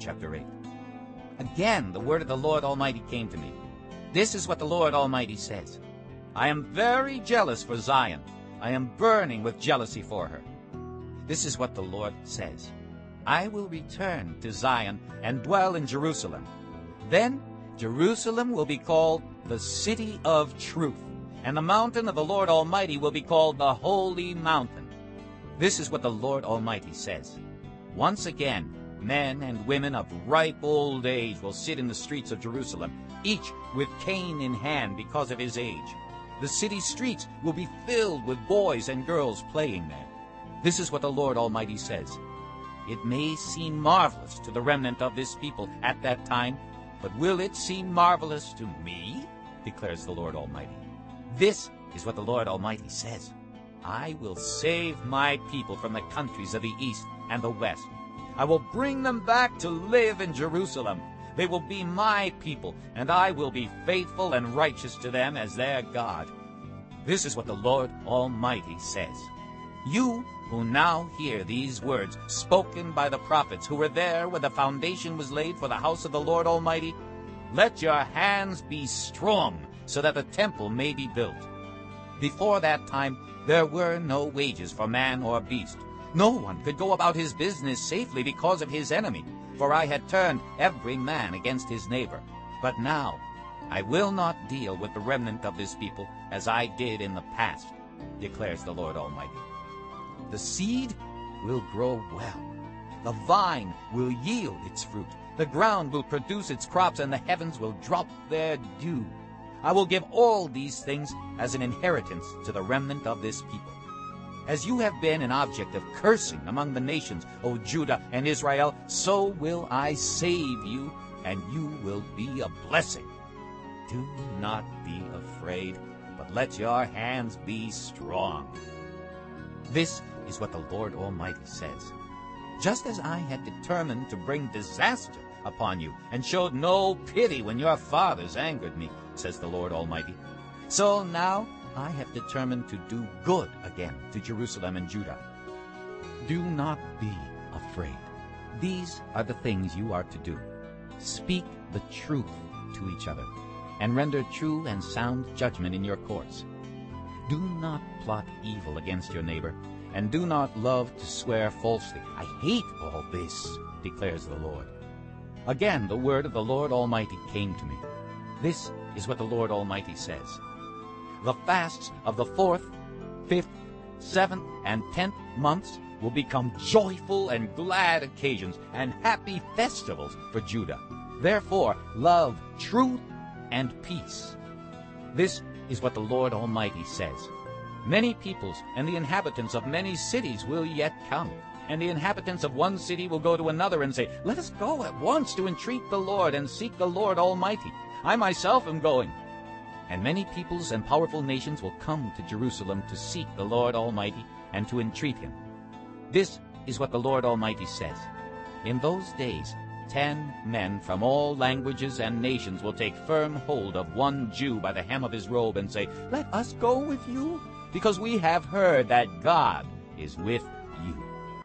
chapter 8. Again, the word of the Lord Almighty came to me. This is what the Lord Almighty says. I am very jealous for Zion. I am burning with jealousy for her. This is what the Lord says. I will return to Zion and dwell in Jerusalem. Then Jerusalem will be called the city of truth, and the mountain of the Lord Almighty will be called the holy mountain. This is what the Lord Almighty says. Once again, men and women of ripe old age will sit in the streets of Jerusalem, each with cane in hand because of his age. The city streets will be filled with boys and girls playing there. This is what the Lord Almighty says. It may seem marvelous to the remnant of this people at that time, but will it seem marvelous to me? declares the Lord Almighty. This is what the Lord Almighty says. I will save my people from the countries of the east and the west. I will bring them back to live in Jerusalem. They will be my people, and I will be faithful and righteous to them as their God. This is what the Lord Almighty says. You who now hear these words spoken by the prophets who were there when the foundation was laid for the house of the Lord Almighty, let your hands be strong so that the temple may be built. Before that time there were no wages for man or beast. No one could go about his business safely because of his enemy, for I had turned every man against his neighbor. But now I will not deal with the remnant of this people as I did in the past, declares the Lord Almighty. The seed will grow well. The vine will yield its fruit. The ground will produce its crops, and the heavens will drop their dew. I will give all these things as an inheritance to the remnant of this people. As you have been an object of cursing among the nations, O Judah and Israel, so will I save you, and you will be a blessing. Do not be afraid, but let your hands be strong. This is what the Lord Almighty says. Just as I had determined to bring disaster upon you, and showed no pity when your fathers angered me, says the Lord Almighty. So now I have determined to do good again to Jerusalem and Judah. Do not be afraid. These are the things you are to do. Speak the truth to each other, and render true and sound judgment in your courts. Do not plot evil against your neighbor, and do not love to swear falsely. I hate all this, declares the Lord. Again the word of the Lord Almighty came to me. This is what the Lord Almighty says. The fasts of the fourth, fifth, seventh, and tenth months will become joyful and glad occasions and happy festivals for Judah. Therefore, love truth and peace. This is what the Lord Almighty says. Many peoples and the inhabitants of many cities will yet come, and the inhabitants of one city will go to another and say, Let us go at once to entreat the Lord and seek the Lord Almighty. I myself am going. And many peoples and powerful nations will come to Jerusalem to seek the Lord Almighty and to entreat him. This is what the Lord Almighty says. In those days ten men from all languages and nations will take firm hold of one Jew by the hem of his robe and say, Let us go with you, because we have heard that God is with